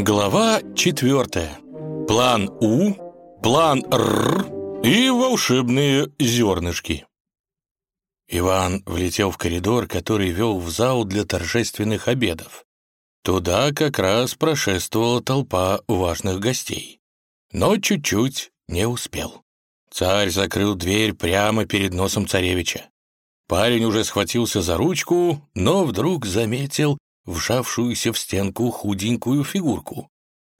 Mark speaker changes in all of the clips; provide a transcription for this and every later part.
Speaker 1: Глава четвертая. План У, план Р и волшебные зернышки. Иван влетел в коридор, который вел в зал для торжественных обедов. Туда как раз прошествовала толпа важных гостей. Но чуть-чуть не успел. Царь закрыл дверь прямо перед носом царевича. Парень уже схватился за ручку, но вдруг заметил вжавшуюся в стенку худенькую фигурку.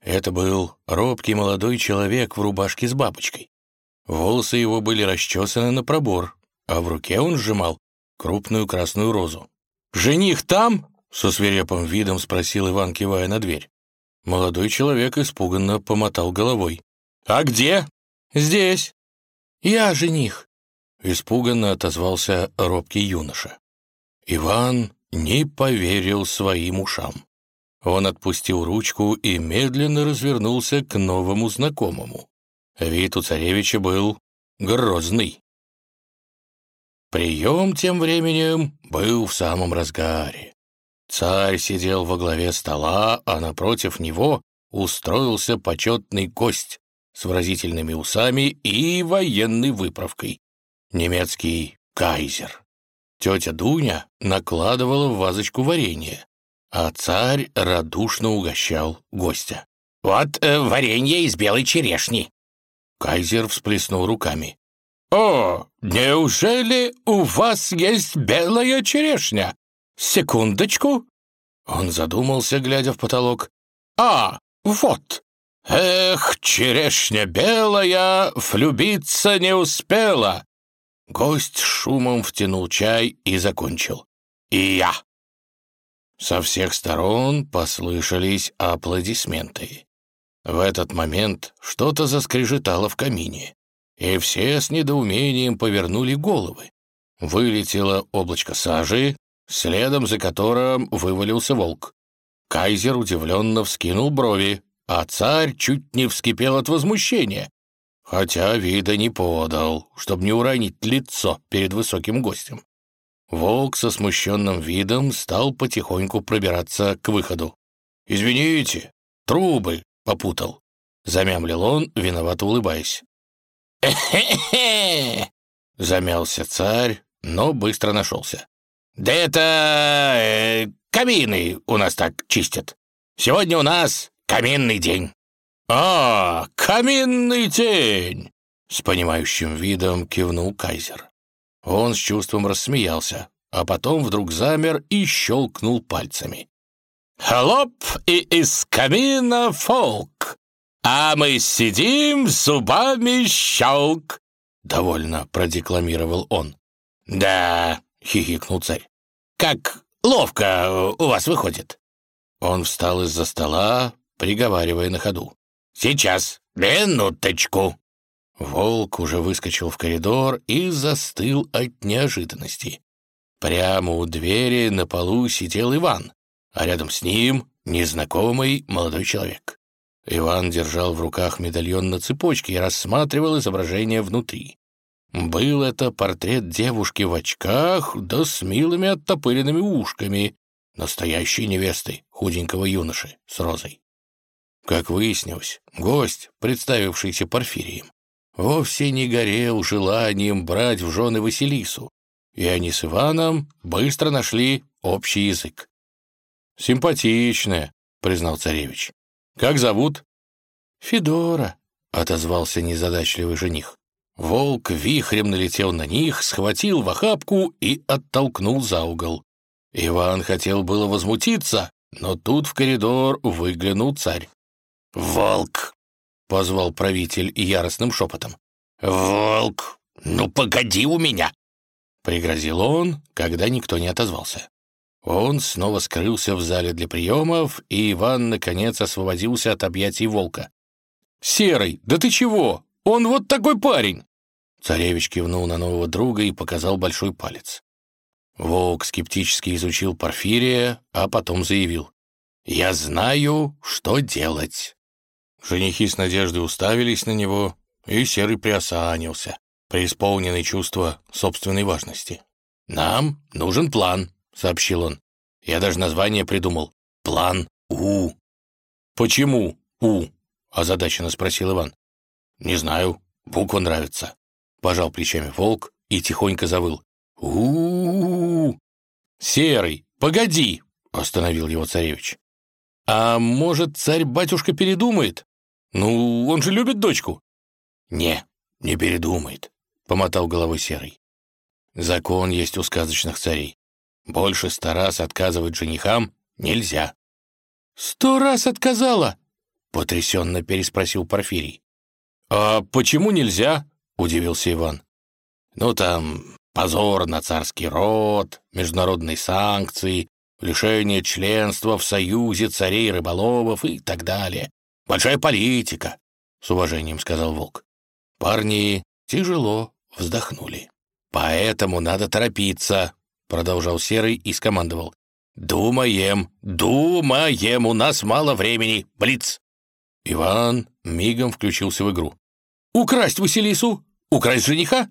Speaker 1: Это был робкий молодой человек в рубашке с бабочкой. Волосы его были расчесаны на пробор, а в руке он сжимал крупную красную розу. «Жених там?» — со свирепым видом спросил Иван, кивая на дверь. Молодой человек испуганно помотал головой. «А где?» «Здесь». «Я жених», — испуганно отозвался робкий юноша. Иван не поверил своим ушам. Он отпустил ручку и медленно развернулся к новому знакомому. Вид у царевича был грозный. Прием тем временем был в самом разгаре. Царь сидел во главе стола, а напротив него устроился почетный гость с выразительными усами и военной выправкой. Немецкий кайзер. Тетя Дуня накладывала в вазочку варенье, а царь радушно угощал гостя. «Вот э, варенье из белой черешни!» Кайзер всплеснул руками. «О, неужели у вас есть белая черешня? Секундочку!» Он задумался, глядя в потолок. «А, вот! Эх, черешня белая, влюбиться не успела!» Гость шумом втянул чай и закончил. «И я!» Со всех сторон послышались аплодисменты. В этот момент что-то заскрежетало в камине, и все с недоумением повернули головы. Вылетело облачко сажи, следом за которым вывалился волк. Кайзер удивленно вскинул брови, а царь чуть не вскипел от возмущения, хотя вида не подал, чтобы не уронить лицо перед высоким гостем. Волк со смущенным видом стал потихоньку пробираться к выходу. «Извините, трубы попутал», — замямлил он, виновато улыбаясь. «Эхе-хе!» — замялся царь, но быстро нашелся. «Да это... Э, камины у нас так чистят. Сегодня у нас каминный день». «А, каминный день!» — с понимающим видом кивнул кайзер. Он с чувством рассмеялся, а потом вдруг замер и щелкнул пальцами. «Хлоп и из камина фолк, а мы сидим зубами щелк!» — довольно продекламировал он. «Да», — хихикнул царь, — «как ловко у вас выходит». Он встал из-за стола, приговаривая на ходу. «Сейчас, минуточку». Волк уже выскочил в коридор и застыл от неожиданности. Прямо у двери на полу сидел Иван, а рядом с ним незнакомый молодой человек. Иван держал в руках медальон на цепочке и рассматривал изображение внутри. Был это портрет девушки в очках, да с милыми оттопыренными ушками, настоящей невесты худенького юноши с розой. Как выяснилось, гость, представившийся Порфирием, вовсе не горел желанием брать в жены Василису, и они с Иваном быстро нашли общий язык. «Симпатичная», — признал царевич. «Как зовут?» «Федора», — отозвался незадачливый жених. Волк вихрем налетел на них, схватил в охапку и оттолкнул за угол. Иван хотел было возмутиться, но тут в коридор выглянул царь. «Волк!» позвал правитель яростным шепотом. «Волк, ну погоди у меня!» Пригрозил он, когда никто не отозвался. Он снова скрылся в зале для приемов, и Иван, наконец, освободился от объятий волка. «Серый, да ты чего? Он вот такой парень!» Царевич кивнул на нового друга и показал большой палец. Волк скептически изучил Порфирия, а потом заявил. «Я знаю, что делать». Женихи с надеждой уставились на него, и Серый приосанился, преисполненный чувства собственной важности. «Нам нужен план», — сообщил он. «Я даже название придумал. План У». «Почему «у»?» — озадаченно спросил Иван. «Не знаю, буква нравится», — пожал плечами волк и тихонько завыл. у у, «Серый, погоди!» — остановил его царевич. «А может, царь-батюшка передумает? Ну, он же любит дочку». «Не, не передумает», — помотал головой Серый. «Закон есть у сказочных царей. Больше ста раз отказывать женихам нельзя». «Сто раз отказала?» — потрясенно переспросил Порфирий. «А почему нельзя?» — удивился Иван. «Ну, там позор на царский род, международные санкции, лишение членства в союзе царей рыболовов и так далее. Большая политика», — с уважением сказал Волк. Парни тяжело вздохнули. «Поэтому надо торопиться», — продолжал Серый и скомандовал. «Думаем, думаем, у нас мало времени, Блиц!» Иван мигом включился в игру. «Украсть Василису? Украсть жениха?»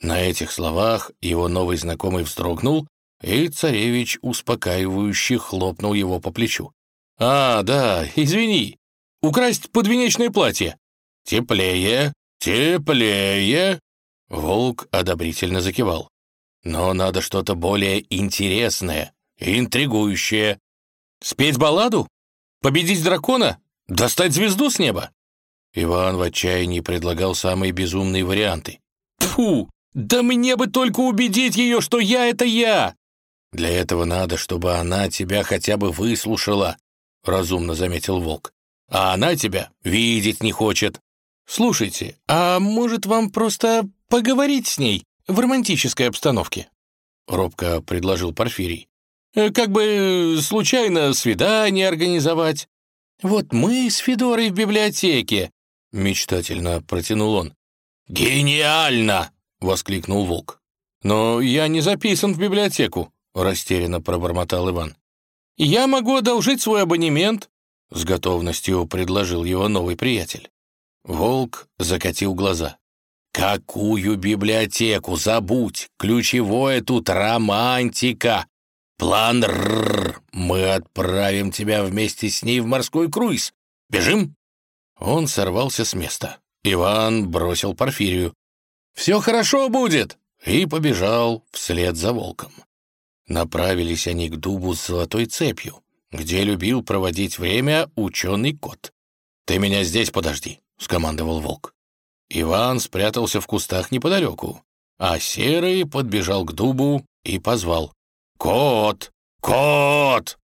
Speaker 1: На этих словах его новый знакомый вздрогнул, и царевич успокаивающе хлопнул его по плечу. «А, да, извини. Украсть подвенечное платье. Теплее, теплее!» Волк одобрительно закивал. «Но надо что-то более интересное, интригующее. Спеть балладу? Победить дракона? Достать звезду с неба?» Иван в отчаянии предлагал самые безумные варианты. «Фу! Да мне бы только убедить ее, что я — это я!» «Для этого надо, чтобы она тебя хотя бы выслушала», — разумно заметил Волк. «А она тебя видеть не хочет». «Слушайте, а может вам просто поговорить с ней в романтической обстановке?» — робко предложил Порфирий. «Э, «Как бы случайно свидание организовать. Вот мы с Федорой в библиотеке», — мечтательно протянул он. «Гениально!» — воскликнул Волк. «Но я не записан в библиотеку», — растерянно пробормотал Иван. «Я могу одолжить свой абонемент», — с готовностью предложил его новый приятель. Волк закатил глаза. «Какую библиотеку? Забудь! Ключевое тут романтика! План РР! Мы отправим тебя вместе с ней в морской круиз! Бежим!» Он сорвался с места. Иван бросил Порфирию. «Все хорошо будет!» и побежал вслед за волком. Направились они к дубу с золотой цепью, где любил проводить время ученый кот. «Ты меня здесь подожди», — скомандовал волк. Иван спрятался в кустах неподалеку, а Серый подбежал к дубу и позвал. «Кот! Кот!»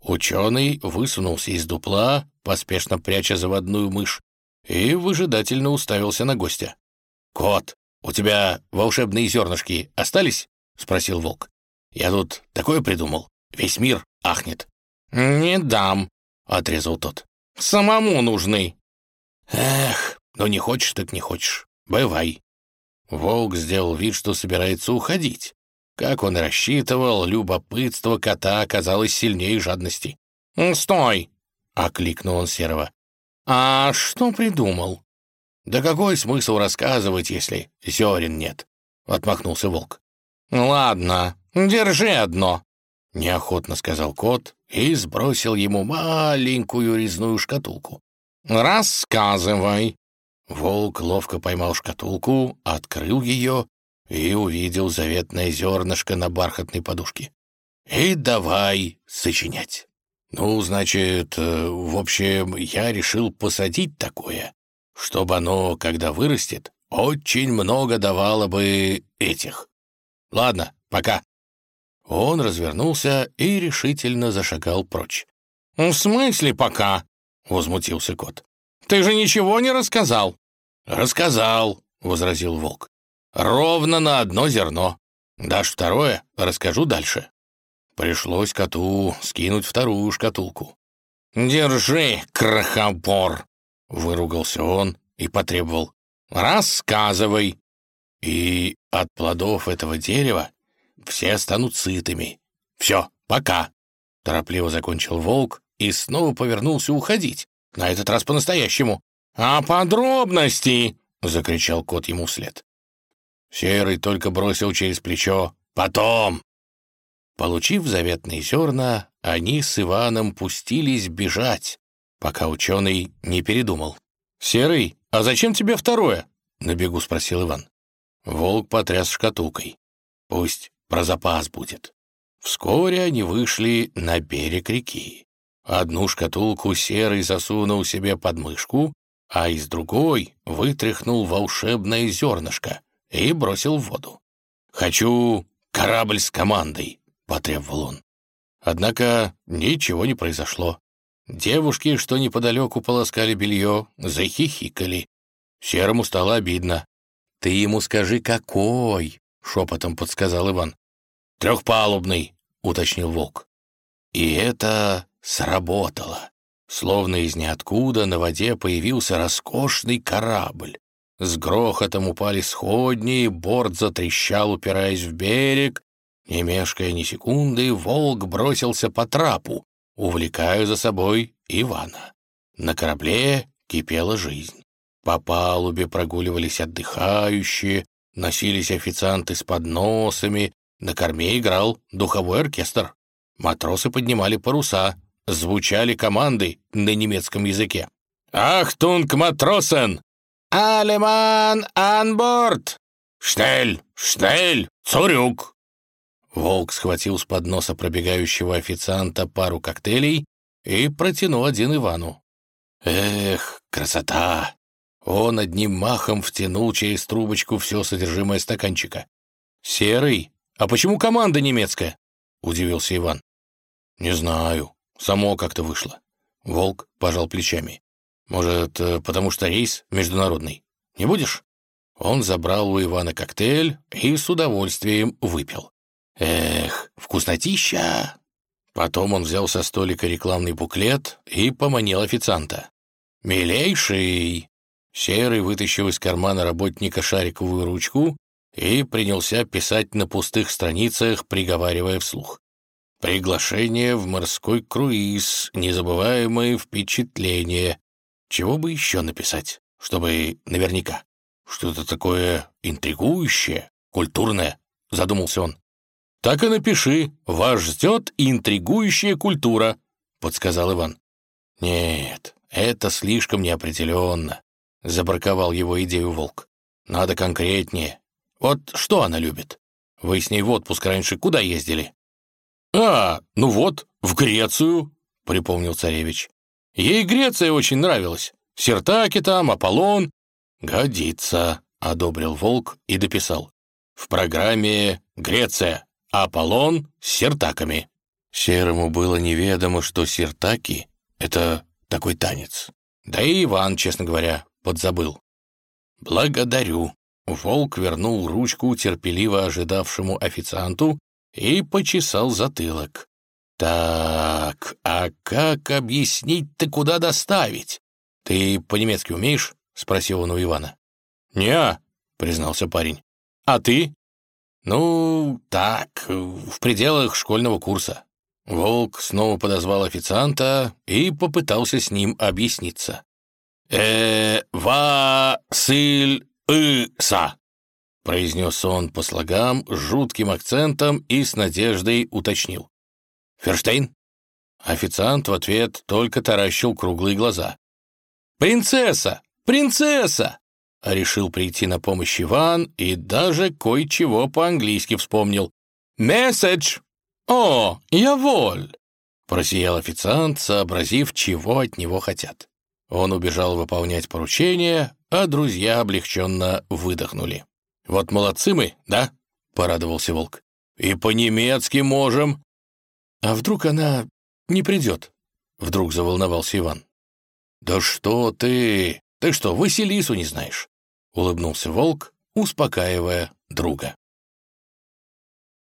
Speaker 1: Ученый высунулся из дупла, поспешно пряча заводную мышь, и выжидательно уставился на гостя. «Кот, у тебя волшебные зернышки остались?» — спросил волк. «Я тут такое придумал. Весь мир ахнет». «Не дам», — отрезал тот. «Самому нужны». «Эх, ну не хочешь, так не хочешь. Бывай». Волк сделал вид, что собирается уходить. Как он рассчитывал, любопытство кота оказалось сильнее жадности. «Стой!» — окликнул он Серого. «А что придумал?» «Да какой смысл рассказывать, если зерен нет?» — отмахнулся волк. «Ладно, держи одно», — неохотно сказал кот и сбросил ему маленькую резную шкатулку. «Рассказывай». Волк ловко поймал шкатулку, открыл ее и увидел заветное зернышко на бархатной подушке. «И давай сочинять». «Ну, значит, э, в общем, я решил посадить такое, чтобы оно, когда вырастет, очень много давало бы этих. Ладно, пока». Он развернулся и решительно зашагал прочь. «В смысле пока?» — возмутился кот. «Ты же ничего не рассказал». «Рассказал», — возразил волк. «Ровно на одно зерно. Дашь второе, расскажу дальше». Пришлось коту скинуть вторую шкатулку. «Держи, крохобор!» — выругался он и потребовал. «Рассказывай!» «И от плодов этого дерева все станут сытыми. Все, пока!» Торопливо закончил волк и снова повернулся уходить, на этот раз по-настоящему. «А подробности?» — закричал кот ему вслед. Серый только бросил через плечо «Потом!» Получив заветные зерна, они с Иваном пустились бежать, пока ученый не передумал. «Серый, а зачем тебе второе?» — на бегу спросил Иван. Волк потряс шкатулкой. «Пусть про запас будет». Вскоре они вышли на берег реки. Одну шкатулку Серый засунул себе под мышку, а из другой вытряхнул волшебное зернышко и бросил в воду. «Хочу корабль с командой», — потребовал он. Однако ничего не произошло. Девушки, что неподалеку полоскали белье, захихикали. Серому стало обидно. «Ты ему скажи, какой?» — шепотом подсказал Иван. «Трехпалубный», — уточнил Волк. И это сработало. Словно из ниоткуда на воде появился роскошный корабль. С грохотом упали сходни, борт затрещал, упираясь в берег. Не мешкая ни секунды, волк бросился по трапу, увлекая за собой Ивана. На корабле кипела жизнь. По палубе прогуливались отдыхающие, носились официанты с подносами, на корме играл духовой оркестр. Матросы поднимали паруса, звучали команды на немецком языке. «Achtung, Matrosen! Alle Mann an Bord! Штель, штель, цурюк!» Волк схватил с подноса пробегающего официанта пару коктейлей и протянул один Ивану. «Эх, красота!» Он одним махом втянул через трубочку все содержимое стаканчика. «Серый, а почему команда немецкая?» — удивился Иван. «Не знаю. Само как-то вышло». Волк пожал плечами. «Может, э, потому что рейс международный? Не будешь?» Он забрал у Ивана коктейль и с удовольствием выпил. «Эх, вкуснотища!» Потом он взял со столика рекламный буклет и поманил официанта. «Милейший!» Серый вытащил из кармана работника шариковую ручку и принялся писать на пустых страницах, приговаривая вслух. Приглашение в морской круиз, незабываемые впечатления. Чего бы еще написать, чтобы наверняка? Что-то такое интригующее, культурное, задумался он. Так и напиши, вас ждет интригующая культура, подсказал Иван. Нет, это слишком неопределенно, забраковал его идею волк. Надо конкретнее. Вот что она любит? Вы с ней в отпуск раньше куда ездили? «А, ну вот, в Грецию», — припомнил царевич. «Ей Греция очень нравилась. Сертаки там, Аполлон». «Годится», — одобрил волк и дописал. «В программе Греция, Аполлон с сертаками». Серому было неведомо, что сертаки — это такой танец. Да и Иван, честно говоря, подзабыл. «Благодарю». Волк вернул ручку терпеливо ожидавшему официанту и почесал затылок. «Так, а как объяснить-то, куда доставить? Ты по-немецки умеешь?» — спросил он у Ивана. «Не-а», признался парень. «А ты?» «Ну, так, в пределах школьного курса». Волк снова подозвал официанта и попытался с ним объясниться. Э ва сыль ыса произнес он по слогам с жутким акцентом и с надеждой уточнил. «Ферштейн?» Официант в ответ только таращил круглые глаза. «Принцесса! Принцесса!» Решил прийти на помощь Иван и даже кое-чего по-английски вспомнил. «Месседж! О, я воль!» Просиял официант, сообразив, чего от него хотят. Он убежал выполнять поручение, а друзья облегченно выдохнули. «Вот молодцы мы, да?» — порадовался Волк. «И по-немецки можем». «А вдруг она не придет?» — вдруг заволновался Иван. «Да что ты! Ты что, Василису не знаешь?» — улыбнулся Волк, успокаивая друга.